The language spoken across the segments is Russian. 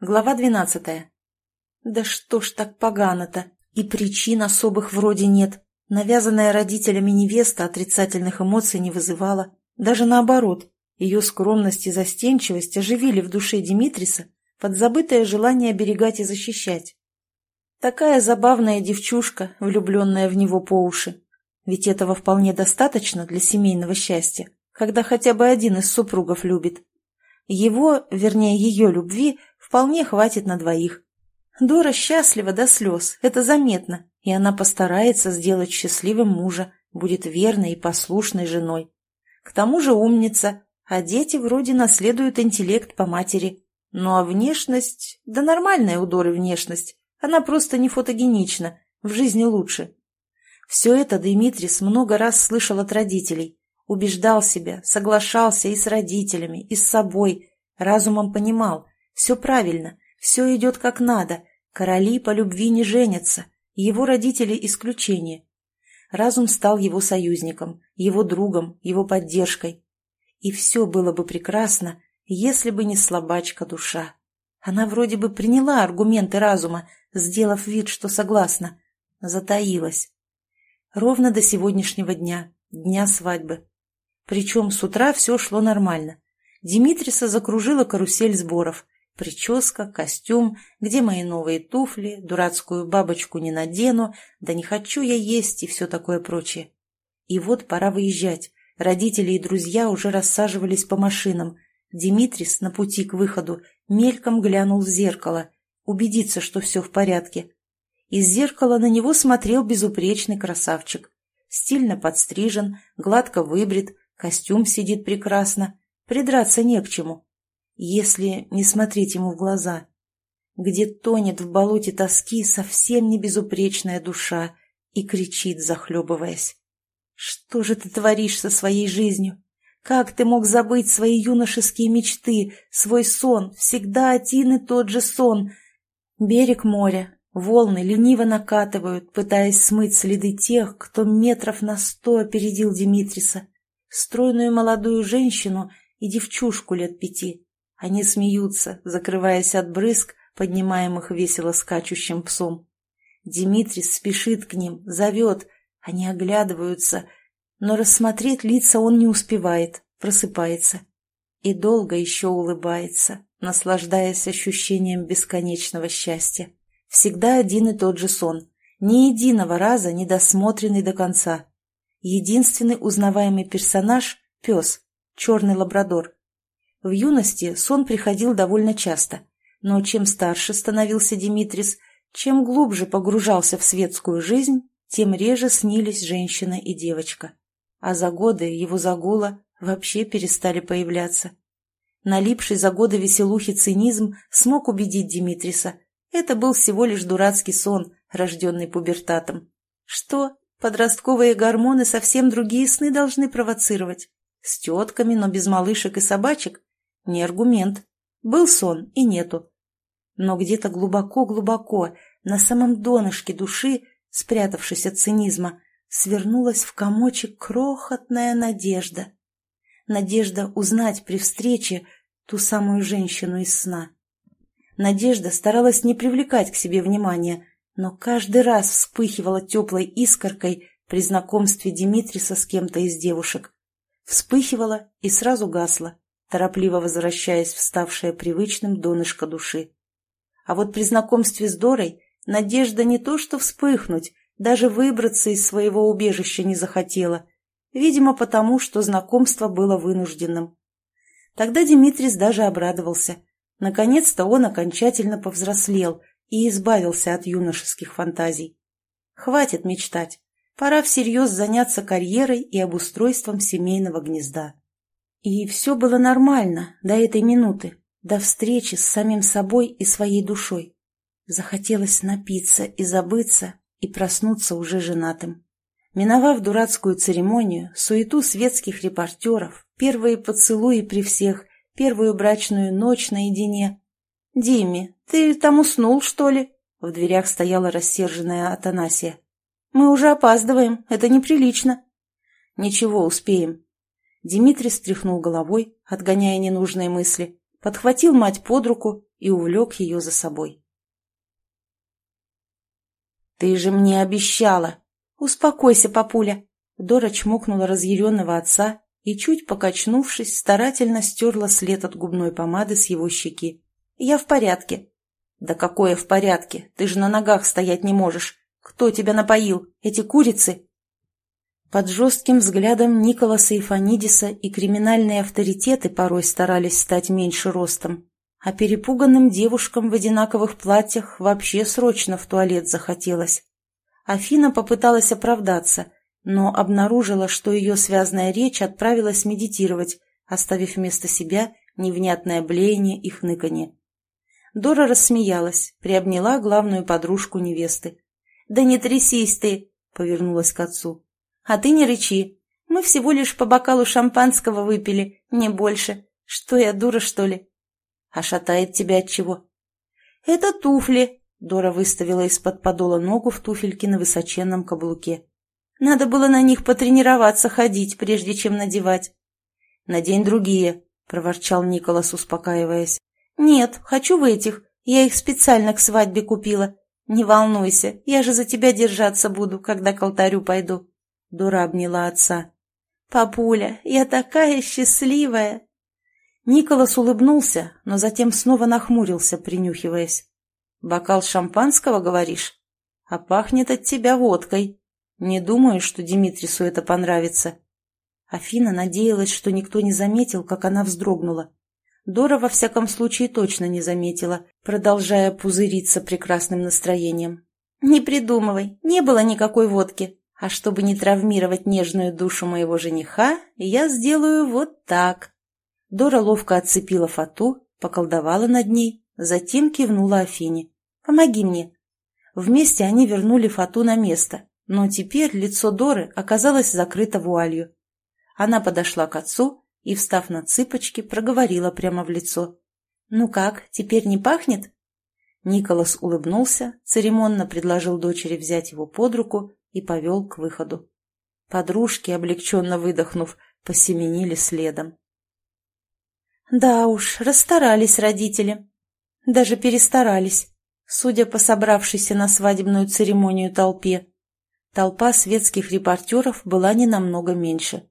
Глава двенадцатая. Да что ж так погано-то? И причин особых вроде нет. Навязанная родителями невеста отрицательных эмоций не вызывала. Даже наоборот, ее скромность и застенчивость оживили в душе Димитриса подзабытое желание оберегать и защищать. Такая забавная девчушка, влюбленная в него по уши. Ведь этого вполне достаточно для семейного счастья, когда хотя бы один из супругов любит. Его, вернее ее любви, вполне хватит на двоих. Дора счастлива до слез, это заметно, и она постарается сделать счастливым мужа, будет верной и послушной женой. К тому же умница, а дети вроде наследуют интеллект по матери. Ну а внешность... Да нормальная у Доры внешность. Она просто не фотогенична, в жизни лучше. Все это Дмитрис много раз слышал от родителей. Убеждал себя, соглашался и с родителями, и с собой. Разумом понимал, все правильно, все идет как надо. Короли по любви не женятся, его родители исключение. Разум стал его союзником, его другом, его поддержкой. И все было бы прекрасно, если бы не слабачка душа. Она вроде бы приняла аргументы разума, сделав вид, что согласна. Затаилась. Ровно до сегодняшнего дня, дня свадьбы. Причем с утра все шло нормально. Димитриса закружила карусель сборов. Прическа, костюм, где мои новые туфли, дурацкую бабочку не надену, да не хочу я есть и все такое прочее. И вот пора выезжать. Родители и друзья уже рассаживались по машинам. Димитрис на пути к выходу мельком глянул в зеркало, убедиться, что все в порядке. Из зеркала на него смотрел безупречный красавчик. Стильно подстрижен, гладко выбрит, костюм сидит прекрасно, придраться не к чему, если не смотреть ему в глаза. Где тонет в болоте тоски совсем не безупречная душа и кричит, захлебываясь. Что же ты творишь со своей жизнью? Как ты мог забыть свои юношеские мечты, свой сон, всегда один и тот же сон? Берег моря, волны лениво накатывают, пытаясь смыть следы тех, кто метров на сто опередил Димитриса. Стройную молодую женщину и девчушку лет пяти. Они смеются, закрываясь от брызг, поднимаемых весело скачущим псом. Димитрис спешит к ним, зовет — они оглядываются, но рассмотреть лица он не успевает, просыпается. И долго еще улыбается, наслаждаясь ощущением бесконечного счастья. Всегда один и тот же сон, ни единого раза не досмотренный до конца. Единственный узнаваемый персонаж — пес, черный лабрадор. В юности сон приходил довольно часто, но чем старше становился Димитрис, чем глубже погружался в светскую жизнь, тем реже снились женщина и девочка. А за годы его загула вообще перестали появляться. Налипший за годы веселухи цинизм смог убедить Димитриса. Это был всего лишь дурацкий сон, рожденный пубертатом. Что? Подростковые гормоны совсем другие сны должны провоцировать. С тетками, но без малышек и собачек? Не аргумент. Был сон и нету. Но где-то глубоко-глубоко, на самом донышке души, спрятавшись от цинизма, свернулась в комочек крохотная надежда. Надежда узнать при встрече ту самую женщину из сна. Надежда старалась не привлекать к себе внимания, но каждый раз вспыхивала теплой искоркой при знакомстве Димитриса с кем-то из девушек. Вспыхивала и сразу гасла, торопливо возвращаясь в ставшее привычным донышко души. А вот при знакомстве с Дорой Надежда не то что вспыхнуть, даже выбраться из своего убежища не захотела. Видимо, потому, что знакомство было вынужденным. Тогда Димитрис даже обрадовался. Наконец-то он окончательно повзрослел и избавился от юношеских фантазий. Хватит мечтать. Пора всерьез заняться карьерой и обустройством семейного гнезда. И все было нормально до этой минуты, до встречи с самим собой и своей душой. Захотелось напиться и забыться, и проснуться уже женатым. Миновав дурацкую церемонию, суету светских репортеров, первые поцелуи при всех, первую брачную ночь наедине. «Димми, ты там уснул, что ли?» В дверях стояла рассерженная Атанасия. «Мы уже опаздываем, это неприлично». «Ничего, успеем». Дмитрий стряхнул головой, отгоняя ненужные мысли, подхватил мать под руку и увлек ее за собой. «Ты же мне обещала!» «Успокойся, папуля!» Дора чмокнула разъяренного отца и, чуть покачнувшись, старательно стерла след от губной помады с его щеки. «Я в порядке». «Да какое в порядке? Ты же на ногах стоять не можешь. Кто тебя напоил? Эти курицы?» Под жестким взглядом Николаса и Фанидиса и криминальные авторитеты порой старались стать меньше ростом, а перепуганным девушкам в одинаковых платьях вообще срочно в туалет захотелось. Афина попыталась оправдаться, но обнаружила, что ее связная речь отправилась медитировать, оставив вместо себя невнятное блеяние и хныканье. Дора рассмеялась, приобняла главную подружку невесты. «Да не трясись ты!» — повернулась к отцу. А ты не рычи. Мы всего лишь по бокалу шампанского выпили, не больше. Что я, дура, что ли? А шатает тебя от чего? Это туфли. Дора выставила из-под подола ногу в туфельке на высоченном каблуке. Надо было на них потренироваться ходить, прежде чем надевать. Надень другие, проворчал Николас, успокаиваясь. Нет, хочу в этих. Я их специально к свадьбе купила. Не волнуйся, я же за тебя держаться буду, когда к алтарю пойду. Дора обняла отца. «Папуля, я такая счастливая!» Николас улыбнулся, но затем снова нахмурился, принюхиваясь. «Бокал шампанского, говоришь? А пахнет от тебя водкой. Не думаю, что Димитрису это понравится». Афина надеялась, что никто не заметил, как она вздрогнула. Дора, во всяком случае, точно не заметила, продолжая пузыриться прекрасным настроением. «Не придумывай, не было никакой водки. А чтобы не травмировать нежную душу моего жениха, я сделаю вот так. Дора ловко отцепила фату, поколдовала над ней, затем кивнула Афине. «Помоги мне». Вместе они вернули фату на место, но теперь лицо Доры оказалось закрыто вуалью. Она подошла к отцу и, встав на цыпочки, проговорила прямо в лицо. «Ну как, теперь не пахнет?» Николас улыбнулся, церемонно предложил дочери взять его под руку и повел к выходу. Подружки, облегченно выдохнув, посеменили следом. Да уж, расстарались родители. Даже перестарались, судя по собравшейся на свадебную церемонию толпе. Толпа светских репортеров была не намного меньше.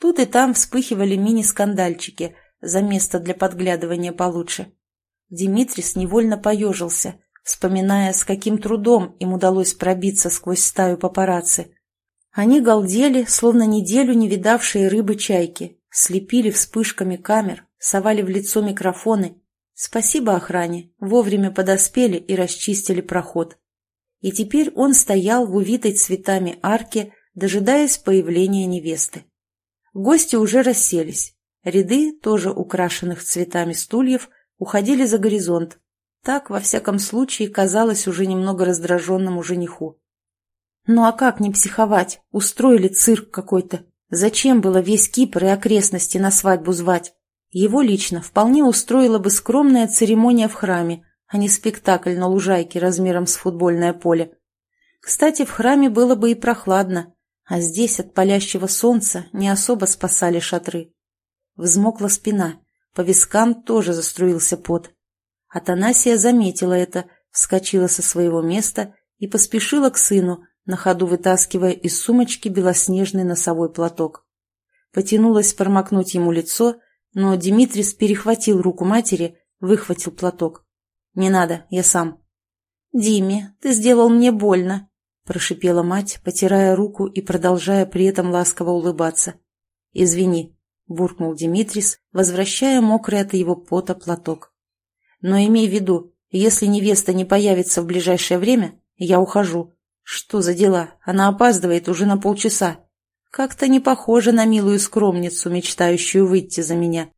Тут и там вспыхивали мини-скандальчики за место для подглядывания получше. Димитрис невольно поежился, вспоминая, с каким трудом им удалось пробиться сквозь стаю папарацци. Они галдели, словно неделю не видавшие рыбы-чайки, слепили вспышками камер, совали в лицо микрофоны. Спасибо охране, вовремя подоспели и расчистили проход. И теперь он стоял в увитой цветами арке, дожидаясь появления невесты. Гости уже расселись. Ряды, тоже украшенных цветами стульев, уходили за горизонт, так, во всяком случае, казалось уже немного раздраженному жениху. Ну а как не психовать? Устроили цирк какой-то. Зачем было весь Кипр и окрестности на свадьбу звать? Его лично вполне устроила бы скромная церемония в храме, а не спектакль на лужайке размером с футбольное поле. Кстати, в храме было бы и прохладно, а здесь от палящего солнца не особо спасали шатры. Взмокла спина, по вискам тоже заструился пот. Атанасия заметила это, вскочила со своего места и поспешила к сыну, на ходу вытаскивая из сумочки белоснежный носовой платок. Потянулась промокнуть ему лицо, но Димитрис перехватил руку матери, выхватил платок. «Не надо, я сам». «Диме, ты сделал мне больно», – прошипела мать, потирая руку и продолжая при этом ласково улыбаться. «Извини», – буркнул Димитрис, возвращая мокрый от его пота платок. Но имей в виду, если невеста не появится в ближайшее время, я ухожу. Что за дела? Она опаздывает уже на полчаса. Как-то не похоже на милую скромницу, мечтающую выйти за меня.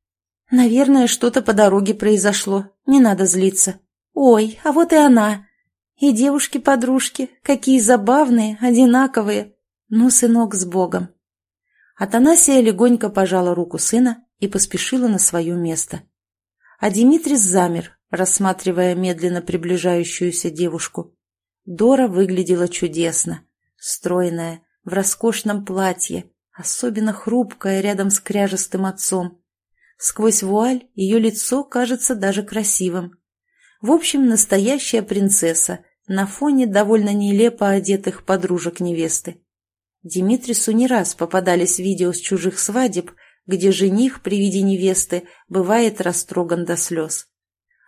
Наверное, что-то по дороге произошло. Не надо злиться. Ой, а вот и она. И девушки-подружки, какие забавные, одинаковые. Ну, сынок, с Богом. Атанасия легонько пожала руку сына и поспешила на свое место а Димитрис замер, рассматривая медленно приближающуюся девушку. Дора выглядела чудесно, стройная, в роскошном платье, особенно хрупкая рядом с кряжестым отцом. Сквозь вуаль ее лицо кажется даже красивым. В общем, настоящая принцесса на фоне довольно нелепо одетых подружек невесты. Димитрису не раз попадались видео с чужих свадеб, где жених при виде невесты бывает растроган до слез.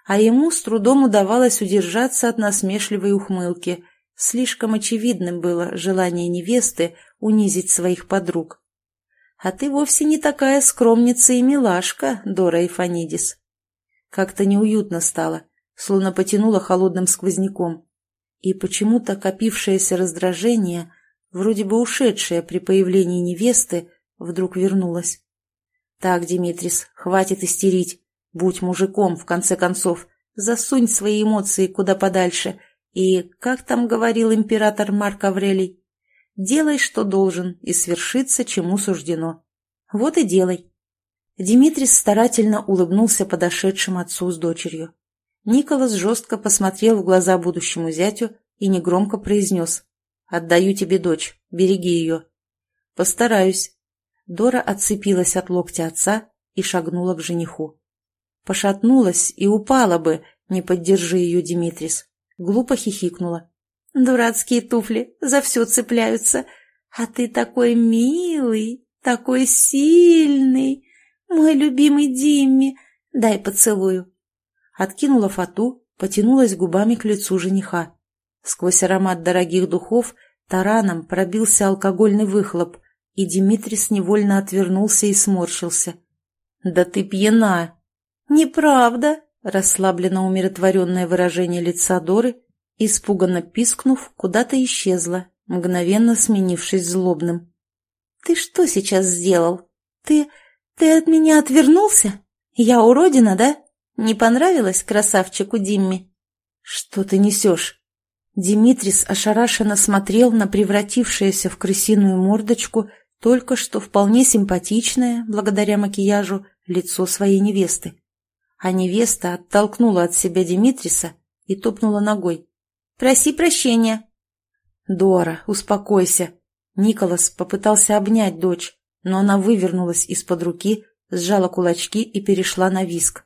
А ему с трудом удавалось удержаться от насмешливой ухмылки. Слишком очевидным было желание невесты унизить своих подруг. «А ты вовсе не такая скромница и милашка, Дора Ифанидис». Как-то неуютно стало, словно потянуло холодным сквозняком. И почему-то копившееся раздражение, вроде бы ушедшее при появлении невесты, вдруг вернулось. «Так, Димитрис, хватит истерить. Будь мужиком, в конце концов. Засунь свои эмоции куда подальше. И, как там говорил император Марк Аврелий, делай, что должен, и свершится, чему суждено. Вот и делай». Димитрис старательно улыбнулся подошедшим отцу с дочерью. Николас жестко посмотрел в глаза будущему зятю и негромко произнес «Отдаю тебе дочь, береги ее». «Постараюсь», Дора отцепилась от локтя отца и шагнула к жениху. Пошатнулась и упала бы, не поддержи ее Димитрис. Глупо хихикнула. «Дурацкие туфли за все цепляются. А ты такой милый, такой сильный. Мой любимый Димми, дай поцелую». Откинула фату, потянулась губами к лицу жениха. Сквозь аромат дорогих духов тараном пробился алкогольный выхлоп, и Димитрис невольно отвернулся и сморщился. «Да ты пьяна!» «Неправда!» — расслабленно умиротворенное выражение лица Доры, испуганно пискнув, куда-то исчезла, мгновенно сменившись злобным. «Ты что сейчас сделал? Ты... ты от меня отвернулся? Я уродина, да? Не понравилось красавчику Димми?» «Что ты несешь?» Димитрис ошарашенно смотрел на превратившееся в крысиную мордочку только что вполне симпатичное, благодаря макияжу, лицо своей невесты. А невеста оттолкнула от себя Димитриса и топнула ногой. «Проси прощения!» «Дора, успокойся!» Николас попытался обнять дочь, но она вывернулась из-под руки, сжала кулачки и перешла на виск.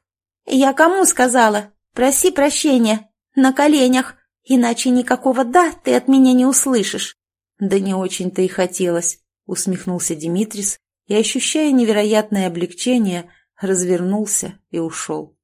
«Я кому сказала? Проси прощения! На коленях! Иначе никакого «да» ты от меня не услышишь!» Да не очень-то и хотелось усмехнулся Димитрис и, ощущая невероятное облегчение, развернулся и ушел.